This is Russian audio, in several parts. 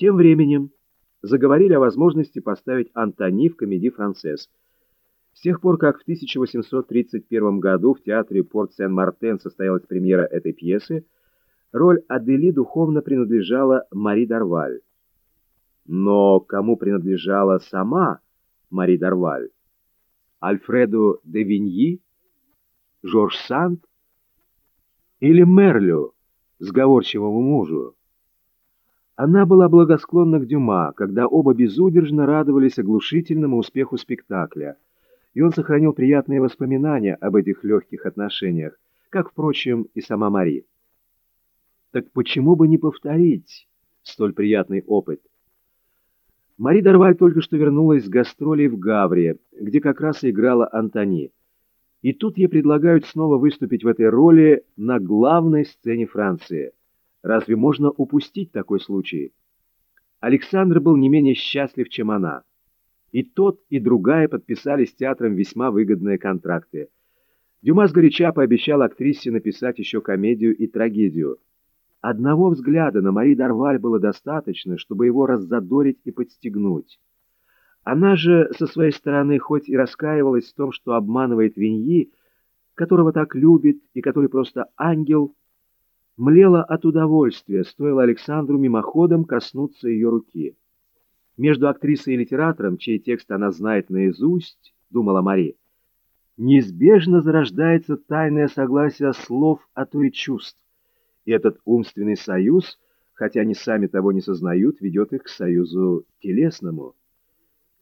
Тем временем заговорили о возможности поставить Антони в комедии «Францесс». С тех пор, как в 1831 году в театре Порт-Сен-Мартен состоялась премьера этой пьесы, роль Адели духовно принадлежала Мари Дарваль. Но кому принадлежала сама Мари Дарваль? Альфреду де Виньи? Жорж Санд? Или Мерлю, сговорчивому мужу? Она была благосклонна к Дюма, когда оба безудержно радовались оглушительному успеху спектакля, и он сохранил приятные воспоминания об этих легких отношениях, как, впрочем, и сама Мари. Так почему бы не повторить столь приятный опыт? Мари Дарваль только что вернулась с гастролей в Гавре, где как раз играла Антони. И тут ей предлагают снова выступить в этой роли на главной сцене Франции – Разве можно упустить такой случай? Александр был не менее счастлив, чем она. И тот, и другая подписали с театром весьма выгодные контракты. Дюма сгоряча пообещал актрисе написать еще комедию и трагедию. Одного взгляда на Мари Дарваль было достаточно, чтобы его раззадорить и подстегнуть. Она же, со своей стороны, хоть и раскаивалась в том, что обманывает Виньи, которого так любит и который просто ангел, млела от удовольствия, стоило Александру мимоходом коснуться ее руки. Между актрисой и литератором, чей текст она знает наизусть, думала Мари, неизбежно зарождается тайное согласие слов, а то и чувств. И этот умственный союз, хотя они сами того не сознают, ведет их к союзу телесному.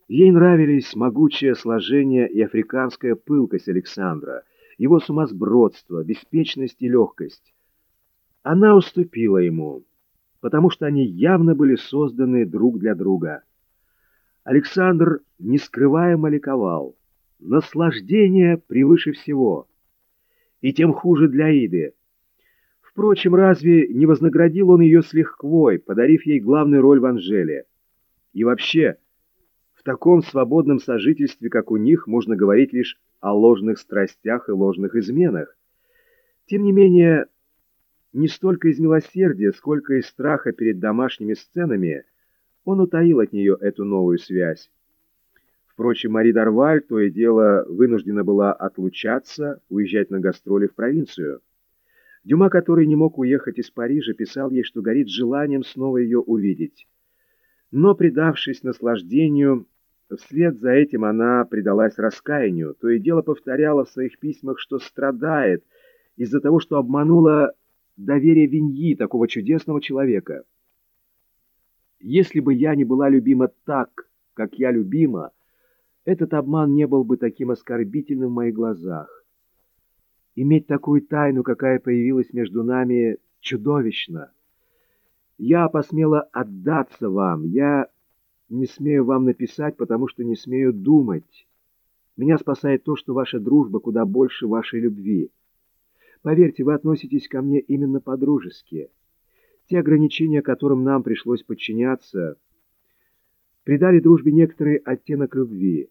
Ей нравились могучее сложение и африканская пылкость Александра, его сумасбродство, беспечность и легкость. Она уступила ему, потому что они явно были созданы друг для друга. Александр нескрываемо ликовал. Наслаждение превыше всего. И тем хуже для Иды. Впрочем, разве не вознаградил он ее с подарив ей главную роль в Анжеле? И вообще, в таком свободном сожительстве, как у них, можно говорить лишь о ложных страстях и ложных изменах. Тем не менее, не столько из милосердия, сколько из страха перед домашними сценами, он утаил от нее эту новую связь. Впрочем, Мари Дарваль то и дело вынуждена была отлучаться, уезжать на гастроли в провинцию. Дюма, который не мог уехать из Парижа, писал ей, что горит желанием снова ее увидеть. Но, предавшись наслаждению, вслед за этим она предалась раскаянию, то и дело повторяла в своих письмах, что страдает из-за того, что обманула доверие Виньи, такого чудесного человека. Если бы я не была любима так, как я любима, этот обман не был бы таким оскорбительным в моих глазах. Иметь такую тайну, какая появилась между нами, чудовищно. Я посмела отдаться вам, я не смею вам написать, потому что не смею думать. Меня спасает то, что ваша дружба куда больше вашей любви. Поверьте, вы относитесь ко мне именно по-дружески. Те ограничения, которым нам пришлось подчиняться, придали дружбе некоторый оттенок любви.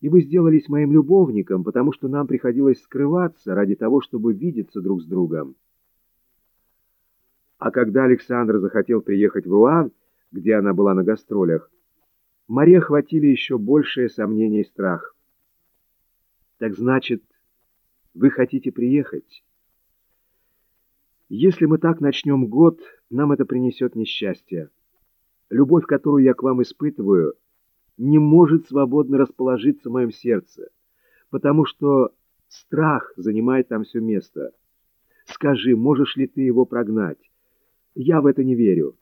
И вы сделались моим любовником, потому что нам приходилось скрываться ради того, чтобы видеться друг с другом. А когда Александр захотел приехать в Руан, где она была на гастролях, Маре охватили еще большее сомнение и страх. «Так значит, вы хотите приехать?» Если мы так начнем год, нам это принесет несчастье. Любовь, которую я к вам испытываю, не может свободно расположиться в моем сердце, потому что страх занимает там все место. Скажи, можешь ли ты его прогнать? Я в это не верю.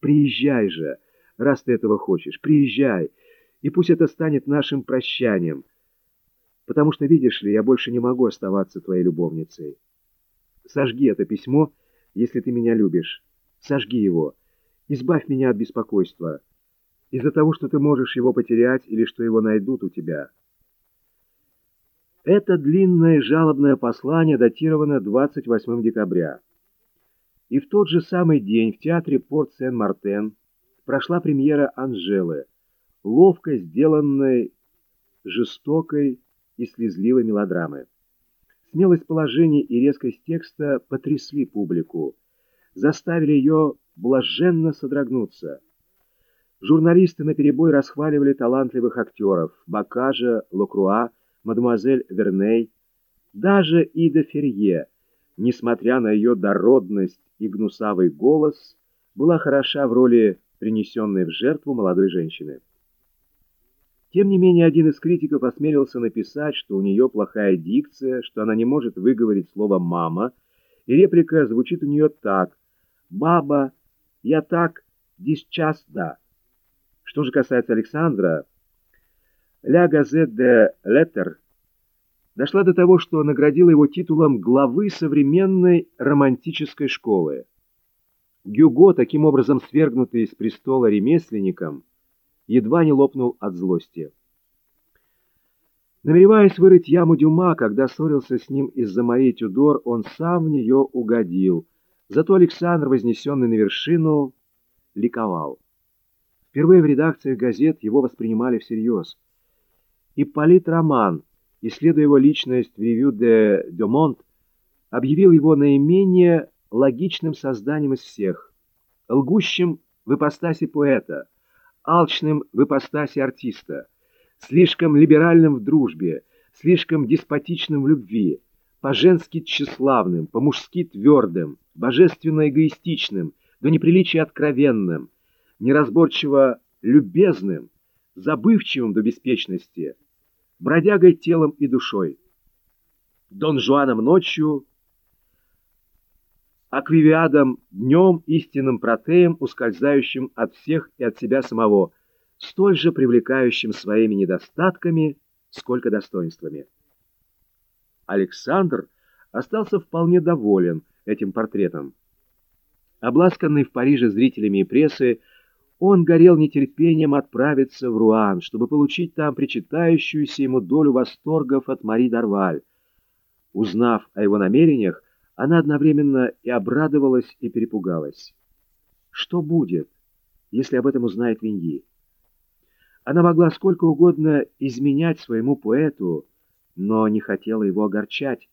Приезжай же, раз ты этого хочешь, приезжай, и пусть это станет нашим прощанием, потому что, видишь ли, я больше не могу оставаться твоей любовницей. Сожги это письмо, если ты меня любишь. Сожги его. Избавь меня от беспокойства. Из-за того, что ты можешь его потерять или что его найдут у тебя. Это длинное жалобное послание датировано 28 декабря. И в тот же самый день в театре Порт-Сен-Мартен прошла премьера Анжелы, ловко сделанной, жестокой и слезливой мелодрамы. Смелость положения и резкость текста потрясли публику, заставили ее блаженно содрогнуться – Журналисты наперебой расхваливали талантливых актеров Бакажа, Локруа, мадемуазель Верней, даже Ида Ферье, несмотря на ее дородность и гнусавый голос, была хороша в роли принесенной в жертву молодой женщины. Тем не менее, один из критиков осмелился написать, что у нее плохая дикция, что она не может выговорить слово «мама», и реплика звучит у нее так «Баба, я так, дисчаста». Что же касается Александра, «Ля Газет де Леттер» дошла до того, что наградила его титулом главы современной романтической школы. Гюго, таким образом свергнутый с престола ремесленником, едва не лопнул от злости. Намереваясь вырыть яму Дюма, когда ссорился с ним из-за Марии Тюдор, он сам в нее угодил. Зато Александр, вознесенный на вершину, ликовал. Впервые в редакциях газет его воспринимали всерьез. Ипполит Роман, исследуя его личность в ревью де Демонт, объявил его наименее логичным созданием из всех, лгущим в ипостаси поэта, алчным в ипостаси артиста, слишком либеральным в дружбе, слишком деспотичным в любви, по-женски тщеславным, по-мужски твердым, божественно эгоистичным, до неприличия откровенным, неразборчиво любезным, забывчивым до беспечности, бродягой телом и душой, Дон Жуаном ночью, Аквивиадом днем, истинным протеем, ускользающим от всех и от себя самого, столь же привлекающим своими недостатками, сколько достоинствами. Александр остался вполне доволен этим портретом. Обласканный в Париже зрителями и прессой, он горел нетерпением отправиться в Руан, чтобы получить там причитающуюся ему долю восторгов от Мари Дарваль. Узнав о его намерениях, она одновременно и обрадовалась, и перепугалась. Что будет, если об этом узнает Виньи? Она могла сколько угодно изменять своему поэту, но не хотела его огорчать.